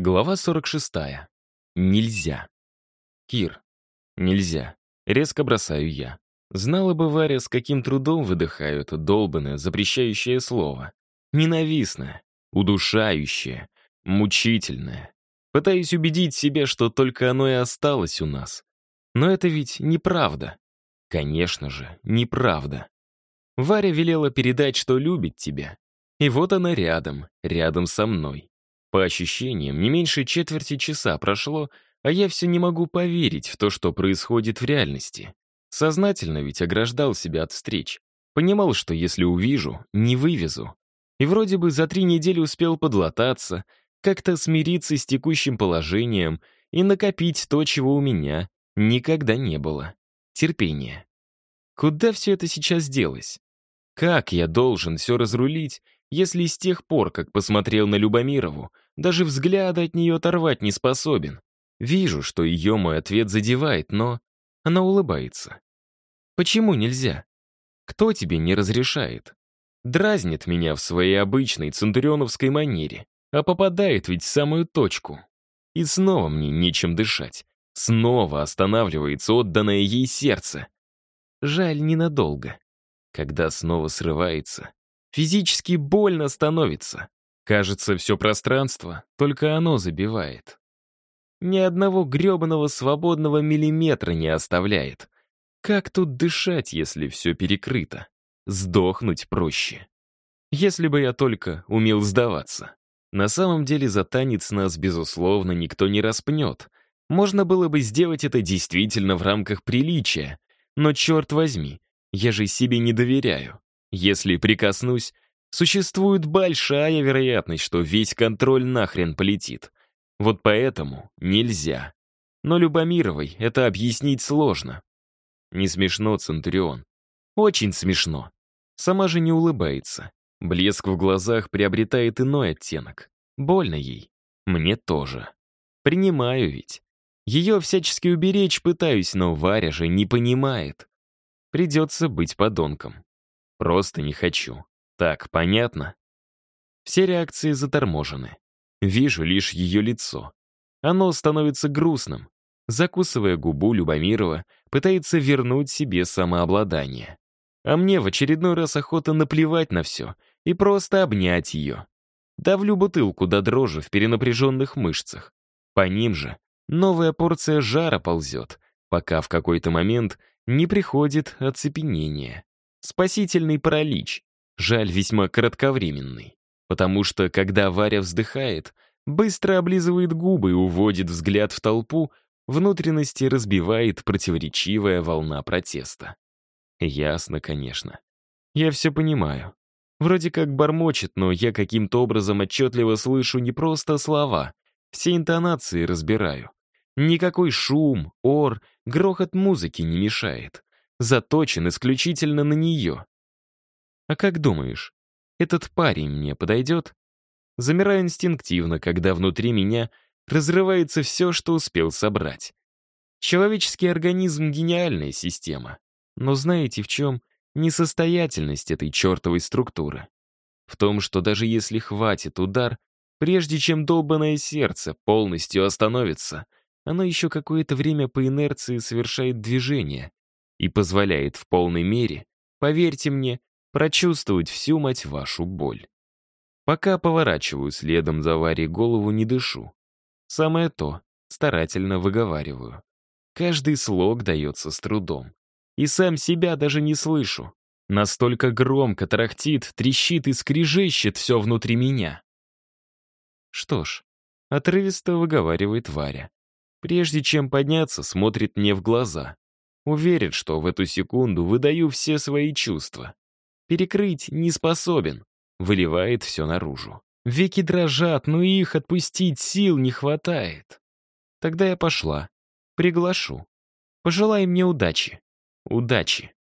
Глава 46. Нельзя. Кир. Нельзя. Резко бросаю я. Знала бы Варя, с каким трудом выдыхаю это долбанное, запрещающее слово. Ненавистное, удушающее, мучительное. Пытаюсь убедить себя, что только оно и осталось у нас. Но это ведь неправда. Конечно же, неправда. Варя велела передать, что любит тебя. И вот она рядом, рядом со мной. По ощущениям, не меньше четверти часа прошло, а я все не могу поверить в то, что происходит в реальности. Сознательно ведь ограждал себя от встреч. Понимал, что если увижу, не вывезу. И вроде бы за три недели успел подлататься, как-то смириться с текущим положением и накопить то, чего у меня никогда не было. Терпение. Куда все это сейчас делось? Как я должен все разрулить если с тех пор, как посмотрел на Любомирову, даже взгляда от нее оторвать не способен. Вижу, что ее мой ответ задевает, но она улыбается. Почему нельзя? Кто тебе не разрешает? Дразнит меня в своей обычной центурионовской манере, а попадает ведь в самую точку. И снова мне нечем дышать. Снова останавливается отданное ей сердце. Жаль, ненадолго. Когда снова срывается, Физически больно становится. Кажется, все пространство, только оно забивает. Ни одного гребаного свободного миллиметра не оставляет. Как тут дышать, если все перекрыто? Сдохнуть проще. Если бы я только умел сдаваться. На самом деле за танец нас, безусловно, никто не распнет. Можно было бы сделать это действительно в рамках приличия. Но черт возьми, я же себе не доверяю. Если прикоснусь, существует большая вероятность, что весь контроль нахрен полетит. Вот поэтому нельзя. Но Любомировой это объяснить сложно. Не смешно, Центурион. Очень смешно. Сама же не улыбается. Блеск в глазах приобретает иной оттенок. Больно ей. Мне тоже. Принимаю ведь. Ее всячески уберечь пытаюсь, но Варя же не понимает. Придется быть подонком. Просто не хочу. Так, понятно? Все реакции заторможены. Вижу лишь ее лицо. Оно становится грустным. Закусывая губу, Любомирова пытается вернуть себе самообладание. А мне в очередной раз охота наплевать на все и просто обнять ее. Давлю бутылку до дрожи в перенапряженных мышцах. По ним же новая порция жара ползет, пока в какой-то момент не приходит оцепенение. Спасительный паралич. Жаль, весьма кратковременный. Потому что, когда Варя вздыхает, быстро облизывает губы и уводит взгляд в толпу, внутренности разбивает противоречивая волна протеста. Ясно, конечно. Я все понимаю. Вроде как бормочет, но я каким-то образом отчетливо слышу не просто слова, все интонации разбираю. Никакой шум, ор, грохот музыки не мешает заточен исключительно на нее. А как думаешь, этот парень мне подойдет? Замираю инстинктивно, когда внутри меня разрывается все, что успел собрать. Человеческий организм — гениальная система. Но знаете, в чем несостоятельность этой чертовой структуры? В том, что даже если хватит удар, прежде чем долбанное сердце полностью остановится, оно еще какое-то время по инерции совершает движение, и позволяет в полной мере, поверьте мне, прочувствовать всю, мать вашу, боль. Пока поворачиваю следом за Варей голову, не дышу. Самое то, старательно выговариваю. Каждый слог дается с трудом. И сам себя даже не слышу. Настолько громко тарахтит, трещит и скрежещет все внутри меня. Что ж, отрывисто выговаривает Варя. Прежде чем подняться, смотрит мне в глаза. Уверен, что в эту секунду выдаю все свои чувства. Перекрыть не способен. Выливает все наружу. Веки дрожат, но их отпустить сил не хватает. Тогда я пошла. Приглашу. Пожелай мне удачи. Удачи.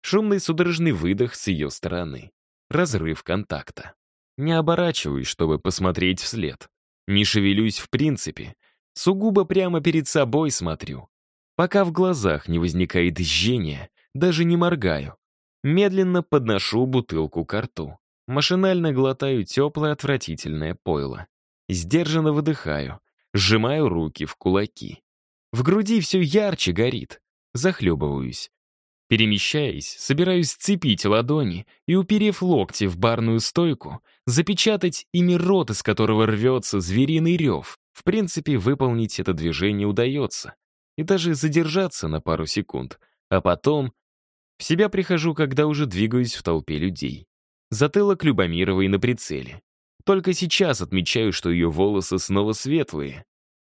Шумный судорожный выдох с ее стороны. Разрыв контакта. Не оборачиваюсь, чтобы посмотреть вслед. Не шевелюсь в принципе. Сугубо прямо перед собой смотрю. Пока в глазах не возникает жжения, даже не моргаю. Медленно подношу бутылку к рту. Машинально глотаю теплое отвратительное пойло. Сдержанно выдыхаю, сжимаю руки в кулаки. В груди все ярче горит. Захлебываюсь. Перемещаясь, собираюсь сцепить ладони и, уперев локти в барную стойку, запечатать ими рот, из которого рвется звериный рев. В принципе, выполнить это движение удается. И даже задержаться на пару секунд. А потом... В себя прихожу, когда уже двигаюсь в толпе людей. Затылок Любомировой на прицеле. Только сейчас отмечаю, что ее волосы снова светлые.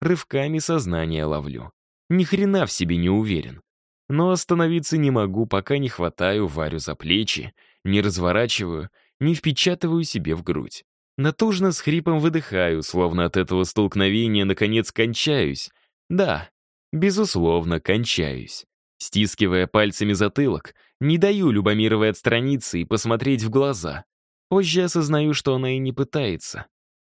Рывками сознание ловлю. Ни хрена в себе не уверен. Но остановиться не могу, пока не хватаю Варю за плечи, не разворачиваю, не впечатываю себе в грудь. Натужно с хрипом выдыхаю, словно от этого столкновения наконец кончаюсь. Да, безусловно, кончаюсь. Стискивая пальцами затылок, не даю Любомировой отстраниться и посмотреть в глаза. Позже осознаю, что она и не пытается.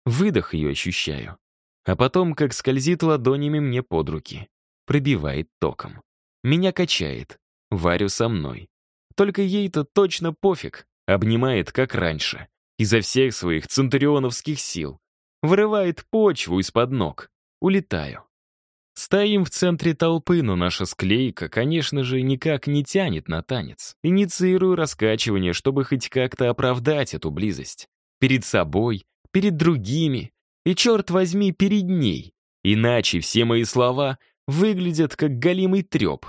Выдох ее ощущаю. А потом, как скользит ладонями мне под руки. Пробивает током. Меня качает. Варю со мной. Только ей-то точно пофиг. Обнимает, как раньше. Изо всех своих центурионовских сил. Вырывает почву из-под ног. Улетаю. Стоим в центре толпы, но наша склейка, конечно же, никак не тянет на танец. Инициирую раскачивание, чтобы хоть как-то оправдать эту близость. Перед собой, перед другими и, черт возьми, перед ней. Иначе все мои слова выглядят как голимый треп.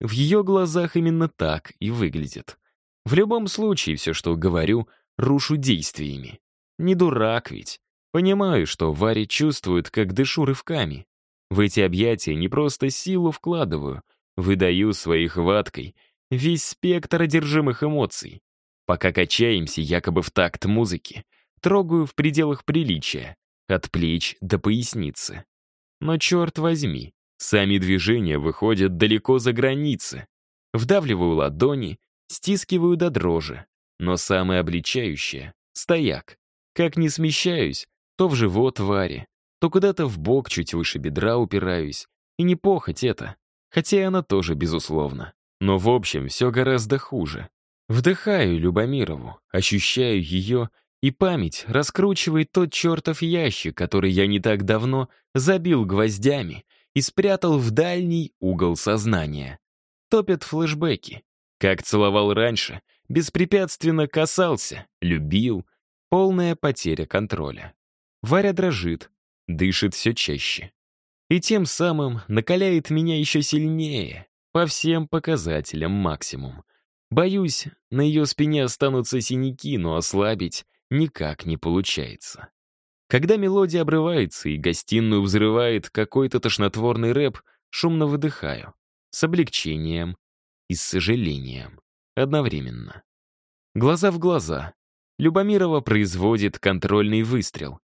В ее глазах именно так и выглядит. В любом случае, все, что говорю, рушу действиями. Не дурак ведь. Понимаю, что Варя чувствует, как дышу рывками. В эти объятия не просто силу вкладываю, выдаю своей хваткой весь спектр одержимых эмоций. Пока качаемся якобы в такт музыки, трогаю в пределах приличия, от плеч до поясницы. Но черт возьми, Сами движения выходят далеко за границы. Вдавливаю ладони, стискиваю до дрожи. Но самое обличающее — стояк. Как не смещаюсь, то в живот Варе, то куда-то в бок чуть выше бедра упираюсь. И не похоть это. Хотя и она тоже, безусловно. Но в общем, все гораздо хуже. Вдыхаю Любомирову, ощущаю ее, и память раскручивает тот чертов ящик, который я не так давно забил гвоздями и спрятал в дальний угол сознания. Топят флешбеки. Как целовал раньше, беспрепятственно касался, любил. Полная потеря контроля. Варя дрожит, дышит все чаще. И тем самым накаляет меня еще сильнее, по всем показателям максимум. Боюсь, на ее спине останутся синяки, но ослабить никак не получается. Когда мелодия обрывается и гостиную взрывает какой-то тошнотворный рэп, шумно выдыхаю. С облегчением и с сожалением. Одновременно. Глаза в глаза. Любомирова производит контрольный выстрел.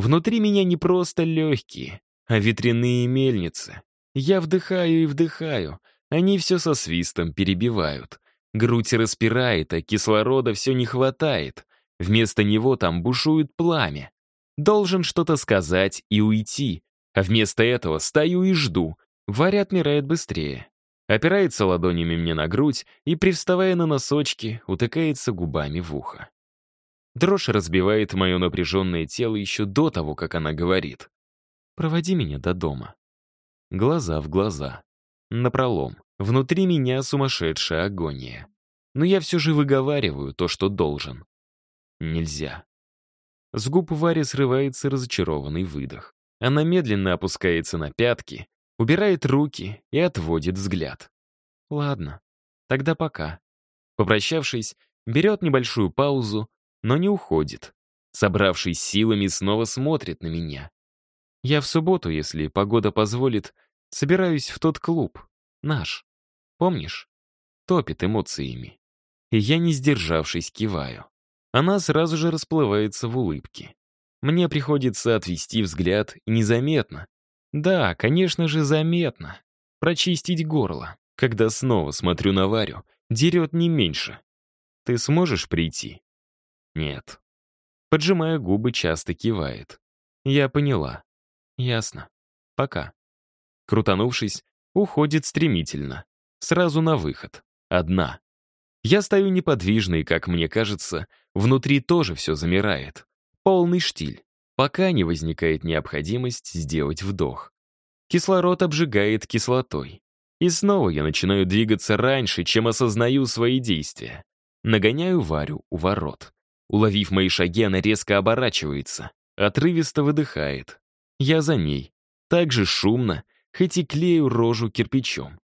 Внутри меня не просто легкие, а ветряные мельницы. Я вдыхаю и вдыхаю. Они все со свистом перебивают. Грудь распирает, а кислорода все не хватает. Вместо него там бушует пламя должен что-то сказать и уйти. А вместо этого стою и жду. Варя отмирает быстрее. Опирается ладонями мне на грудь и, привставая на носочки, утыкается губами в ухо. Дрожь разбивает мое напряженное тело еще до того, как она говорит. «Проводи меня до дома». Глаза в глаза. Напролом. Внутри меня сумасшедшая агония. Но я все же выговариваю то, что должен. Нельзя. С губ Вари срывается разочарованный выдох. Она медленно опускается на пятки, убирает руки и отводит взгляд. Ладно, тогда пока. Попрощавшись, берет небольшую паузу, но не уходит. Собравшись силами, снова смотрит на меня. Я в субботу, если погода позволит, собираюсь в тот клуб. Наш. Помнишь? Топит эмоциями. И я, не сдержавшись, киваю. Она сразу же расплывается в улыбке. Мне приходится отвести взгляд незаметно. Да, конечно же, заметно. Прочистить горло. Когда снова смотрю на Варю, дерет не меньше. Ты сможешь прийти? Нет. Поджимая губы, часто кивает. Я поняла. Ясно. Пока. Крутанувшись, уходит стремительно. Сразу на выход. Одна. Я стою неподвижно, и, как мне кажется, внутри тоже все замирает. Полный штиль. пока не возникает необходимость сделать вдох. Кислород обжигает кислотой. И снова я начинаю двигаться раньше, чем осознаю свои действия. Нагоняю Варю у ворот. Уловив мои шаги, она резко оборачивается, отрывисто выдыхает. Я за ней. Так же шумно, хоть и клею рожу кирпичом.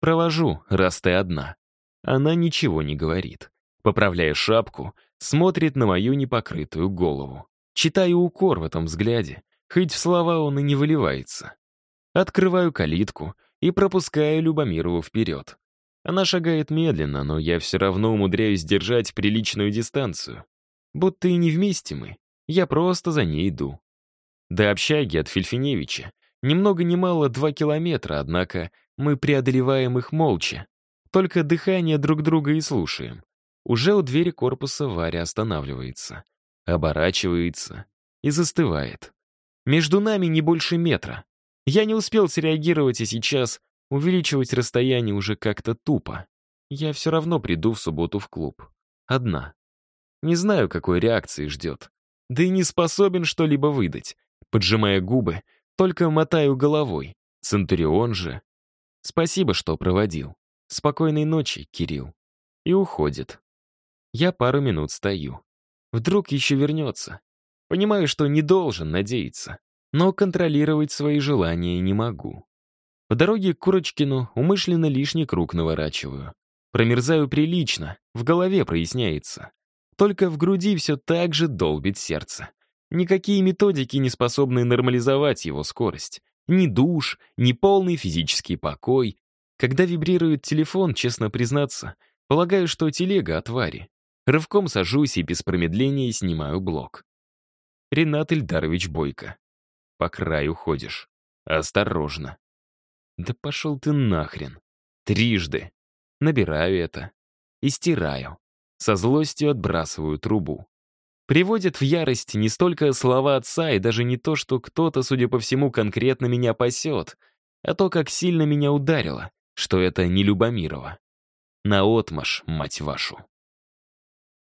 Провожу, раз ты одна. Она ничего не говорит. Поправляя шапку, смотрит на мою непокрытую голову. Читаю укор в этом взгляде, хоть в слова он и не выливается. Открываю калитку и пропускаю Любомирову вперед. Она шагает медленно, но я все равно умудряюсь держать приличную дистанцию. Будто и не вместе мы, я просто за ней иду. До общаги от Фельфиневича ни много ни мало два километра, однако мы преодолеваем их молча. Только дыхание друг друга и слушаем. Уже у двери корпуса Варя останавливается, оборачивается и застывает. Между нами не больше метра. Я не успел среагировать, и сейчас увеличивать расстояние уже как-то тупо. Я все равно приду в субботу в клуб. Одна. Не знаю, какой реакции ждет. Да и не способен что-либо выдать. Поджимая губы, только мотаю головой. Центурион же. Спасибо, что проводил. Спокойной ночи, Кирилл. И уходит. Я пару минут стою. Вдруг еще вернется. Понимаю, что не должен надеяться но контролировать свои желания не могу. По дороге к Курочкину умышленно лишний круг наворачиваю. Промерзаю прилично, в голове проясняется. Только в груди все так же долбит сердце. Никакие методики не способны нормализовать его скорость. Ни душ, ни полный физический покой. Когда вибрирует телефон, честно признаться, полагаю, что телега от Вари. Рывком сажусь и без промедления снимаю блок. Ренат Ильдарович Бойко. По краю ходишь. Осторожно. Да пошел ты нахрен. Трижды. Набираю это. И стираю. Со злостью отбрасываю трубу. Приводит в ярость не столько слова отца и даже не то, что кто-то, судя по всему, конкретно меня пасет, а то, как сильно меня ударило, что это не Любомирова. Наотмашь, мать вашу.